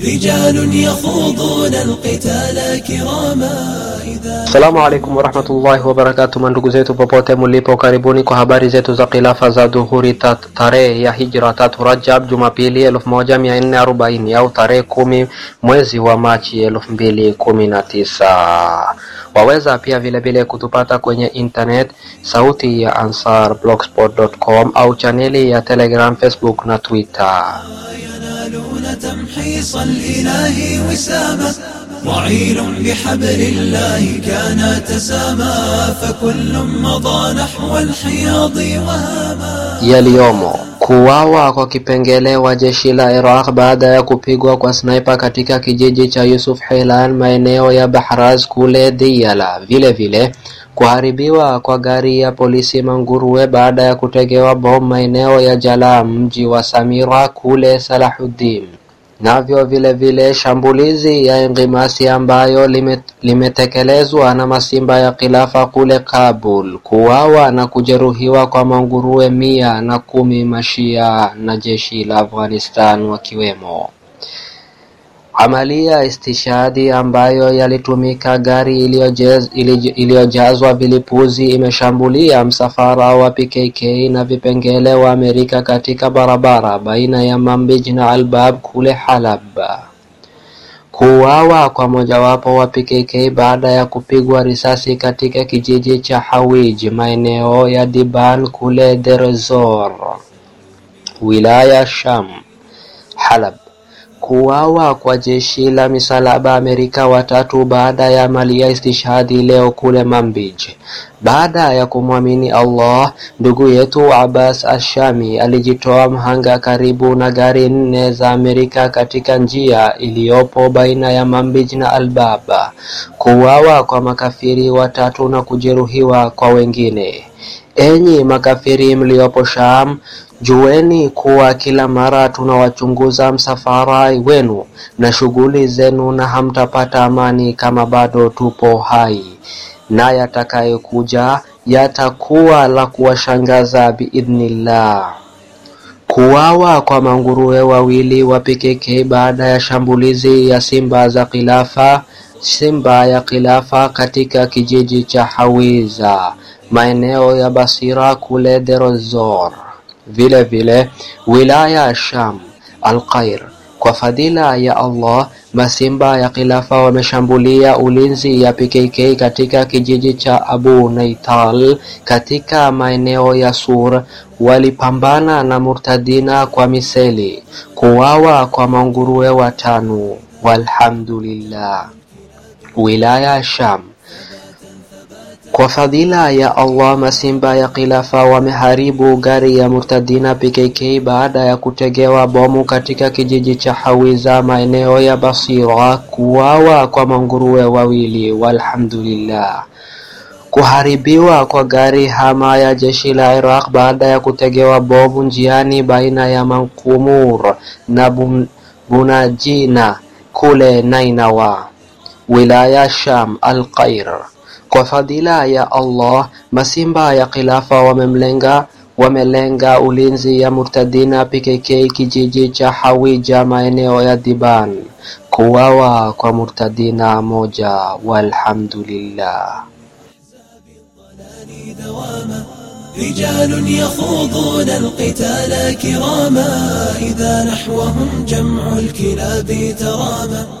رجال يخوضون القتال كراما إذا Assalamu alaikum warahmatullahi wabarakatu, mandugu zetu popote mulipo, karibuni kwa habari zetu za khilafa za dhuhuri ta, tarehe ya hijra tatu Rajab Jumapili elfu moja mia nne arobaini au tarehe kumi mwezi wa Machi elfu mbili kumi na tisa. Waweza pia vilevile kutupata kwenye internet sauti ya Ansar blogspot.com au chaneli ya Telegram, Facebook na Twitter. ينالون تمحيص الإله وساما معين بحبل الله كان تساما فكل مضى نحو الحياض وهاما yaliyomo kuwawa kwa kipengele wa jeshi la Iraq baada ya kupigwa kwa sniper katika kijiji cha Yusuf Helan maeneo ya Bahraz kule Diyala. Vile vile kuharibiwa kwa gari ya polisi Manguruwe baada ya kutegewa bomu maeneo ya Jalam, mji wa Samira kule Salahuddin. Navyo vile vile shambulizi ya Ingimasi ambayo lime, limetekelezwa na masimba ya kilafa kule Kabul, kuwawa na kujeruhiwa kwa manguruwe mia na kumi mashia na jeshi la Afghanistan wakiwemo. Amalia istishadi ambayo yalitumika gari iliyojazwa ili, iliyojazwa vilipuzi imeshambulia msafara wa PKK na vipengele wa Amerika katika barabara baina ya Manbij na Albab kule Halab. Kuuawa kwa mojawapo wa PKK baada ya kupigwa risasi katika kijiji cha Hawij maeneo ya Diban kule Deir Zor, wilaya Sham, Halab kuuawa kwa jeshi la misalaba Amerika watatu baada ya mali ya istishhadi leo kule Mambiji. Baada ya kumwamini Allah, ndugu yetu Abbas Ashami alijitoa mhanga karibu na gari nne za Amerika katika njia iliyopo baina ya Mambiji na Albaba. Kuuawa kwa makafiri watatu na kujeruhiwa kwa wengine. Enyi makafiri mliopo Sham, jueni kuwa kila mara tunawachunguza msafara wenu na shughuli zenu, na hamtapata amani kama bado tupo hai, na yatakayokuja yatakuwa la kuwashangaza biidhnillah. Kuwawa kwa manguruwe wawili wa baada ya shambulizi ya simba za kilafa simba ya khilafa katika kijiji cha Hawiza maeneo ya Basira kule Deir Zor. Vile vile wilaya ya Sham Al-Qair. Kwa fadhila ya Allah, masimba ya khilafa wameshambulia ulinzi ya PKK katika kijiji cha Abu Naital katika maeneo ya Sur. Walipambana na murtadina kwa miseli, kuwawa kwa manguruwe watano. Walhamdulillah. Wilaya ya Sham kwa fadhila ya Allah masimba ya khilafa wameharibu gari ya murtadina PKK baada ya kutegewa bomu katika kijiji cha Hawiza maeneo ya Basira, kuwawa kwa manguruwe wawili. Walhamdulillah. Kuharibiwa kwa gari hama ya jeshi la Iraq baada ya kutegewa bomu njiani baina ya Mankumur na Bun, Bunajina kule Nainawa, wilaya Sham Al-Qair. Kwa ya Allah, masimba ya khilafa wamemlenga wamelenga ulinzi ya murtadina PKK kijiji cha Hawija maeneo ya Diban. Kuwawa kwa murtadina moja. Walhamdulillah. رجال يخوضون القتال كراما إذا نحوهم جمع الكلاب تراما